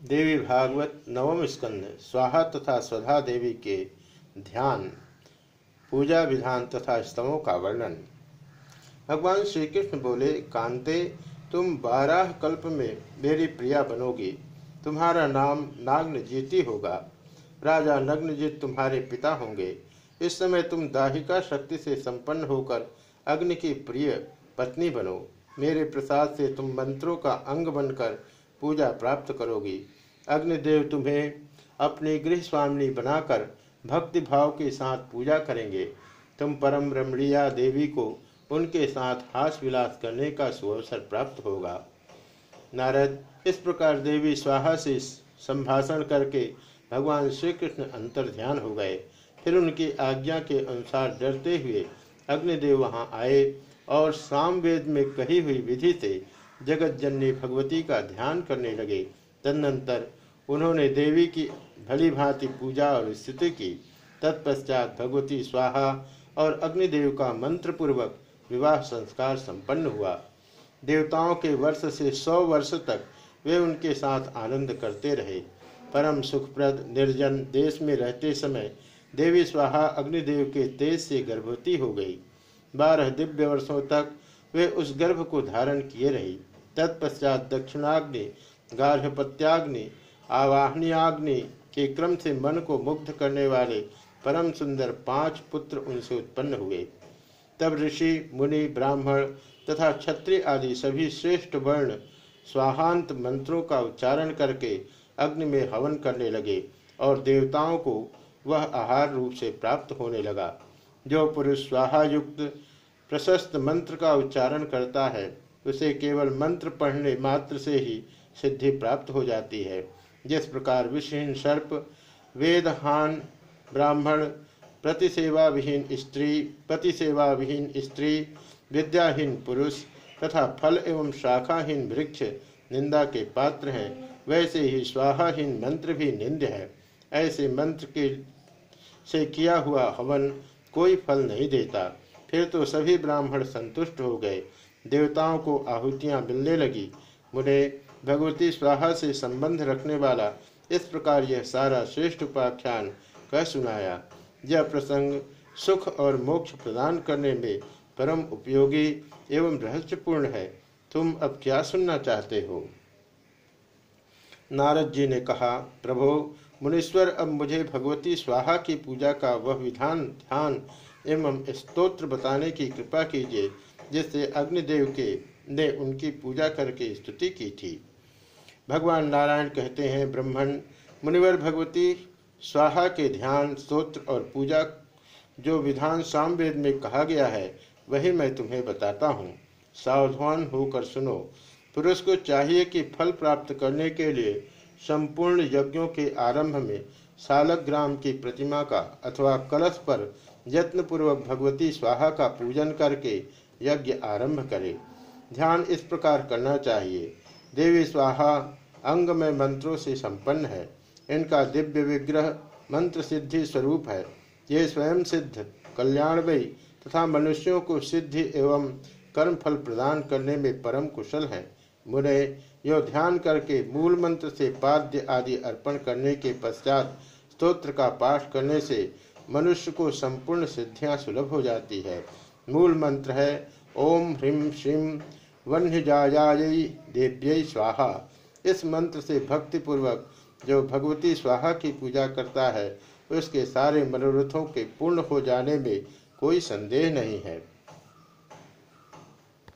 देवी भागवत नवम स्कंद, स्वाहा तथा स्वधा देवी के ध्यान, पूजा विधान तथा स्तवों का वर्णन। भगवान श्री कृष्ण बोले, कांते, तुम बारह कल्प में मेरी प्रिया बनोगी। तुम्हारा नाम नाग्नजीति होगा। राजा नग्नजीत तुम्हारे पिता होंगे। इस समय तुम दाहिका शक्ति से संपन्न होकर अग्नि की प्रिय पत्नी बनो। मेरे प्रसाद से तुम मंत्रों का अंग बनकर पूजा प्राप्त करोगी। अग्निदेव तुम्हें अपनी गृह स्वामिनी बनाकर भक्ति भाव के साथ पूजा करेंगे। तुम परम रमणीया देवी को उनके साथ हास विलास करने का सुअवसर प्राप्त होगा। नारद, इस प्रकार देवी स्वाहा से संभाषण करके भगवान श्री कृष्ण अंतर ध्यान हो गए। फिर उनकी आज्ञा के अनुसार डरते हुए अग्निदेव वहाँ आए और सामवेद में कही हुई विधि से जगत जननी भगवती का ध्यान करने लगे। तदनंतर उन्होंने देवी की भली भांति पूजा और स्थिति की। तत्पश्चात भगवती स्वाहा और अग्निदेव का मंत्र पूर्वक विवाह संस्कार संपन्न हुआ। देवताओं के वर्ष से सौ वर्ष तक वे उनके साथ आनंद करते रहे। परम सुखप्रद, निर्जन देश में रहते समय देवी स्वाहा अग्निदेव के तेज से गर्भवती हो गई। बारह दिव्य वर्षों तक वे उस गर्भ को धारण किए रही। तत्पश्चात दक्षिणाग्नि गार्भपत्याग्नि आवाहनियाग्नि के क्रम से मन को मुग्ध करने वाले परम सुंदर पाँच पुत्र उनसे उत्पन्न हुए। तब ऋषि, मुनि, ब्राह्मण तथा क्षत्रिय आदि सभी श्रेष्ठ वर्ण स्वाहांत मंत्रों का उच्चारण करके अग्नि में हवन करने लगे और देवताओं को वह आहार रूप से प्राप्त होने लगा। जो पुरुष स्वाहायुक्त प्रशस्त मंत्र का उच्चारण करता है उसे केवल मंत्र पढ़ने मात्र से ही सिद्धि प्राप्त हो जाती है। जिस प्रकार विषहीन सर्प, वेदहान, ब्राह्मण प्रतिसेवा विहीन स्त्री प्रतिसेवा विहीन स्त्री, विद्याहीन पुरुष तथा फल एवं शाखाहीन वृक्ष निंदा के पात्र हैं, वैसे ही स्वाहाहीन मंत्र भी निंद है। ऐसे मंत्र के से किया हुआ हवन कोई फल नहीं देता। फिर तो सभी ब्राह्मण संतुष्ट हो गए। देवताओं को आहुतियाँ मिलने लगी। मुझे भगवती स्वाहा से संबंध रखने वाला इस प्रकार यह सारा श्रेष्ठ उपाख्यान कह सुनाया। यह प्रसंग सुख और मोक्ष प्रदान करने में परम उपयोगी एवं रहस्यपूर्ण है। तुम अब क्या सुनना चाहते हो? नारद जी ने कहा, प्रभो, मुनीश्वर, अब मुझे भगवती स्वाहा की पूजा का वह विधान, ध्यान एवं स्तोत्र बताने की कृपा कीजिए। जिससे अग्निदेव के ने उनकी पूजा करके स्तुति की थी। भगवान नारायण कहते हैं ब्रह्मण मुनिवर भगवती, स्वाहा के ध्यान, स्तोत्र और पूजा, जो विधान सामवेद में कहा गया है, वही मैं तुम्हें बताता हूँ। सावधान होकर सुनो। पुरुष को चाहिए कि फल प्राप्त करने के लिए संपूर्ण यज्ञों के आरंभ में सालक ग्राम की प्रतिमा का अथवा कलश पर यत्नपूर्वक भगवती स्वाहा का पूजन करके यज्ञ आरंभ करे। ध्यान इस प्रकार करना चाहिए। देवी स्वाहा अंग में मंत्रों से संपन्न है। इनका दिव्य विग्रह मंत्र सिद्धि स्वरूप है। ये स्वयं सिद्ध, कल्याणमयी तथा मनुष्यों को सिद्धि एवं कर्म फल प्रदान करने में परम कुशल है। मुने, यो ध्यान करके मूल मंत्र से पाद्य आदि अर्पण करने के पश्चात स्तोत्र का पाठ करने से मनुष्य को संपूर्ण सिद्धियाँ सुलभ हो जाती है। मूल मंत्र है। ओम ह्रीम श्रीम वन्यजायाय देव्य स्वाहा। इस मंत्र से भक्तिपूर्वक जो भगवती स्वाहा की पूजा करता है, उसके सारे मनोरथों के पूर्ण हो जाने में कोई संदेह नहीं है।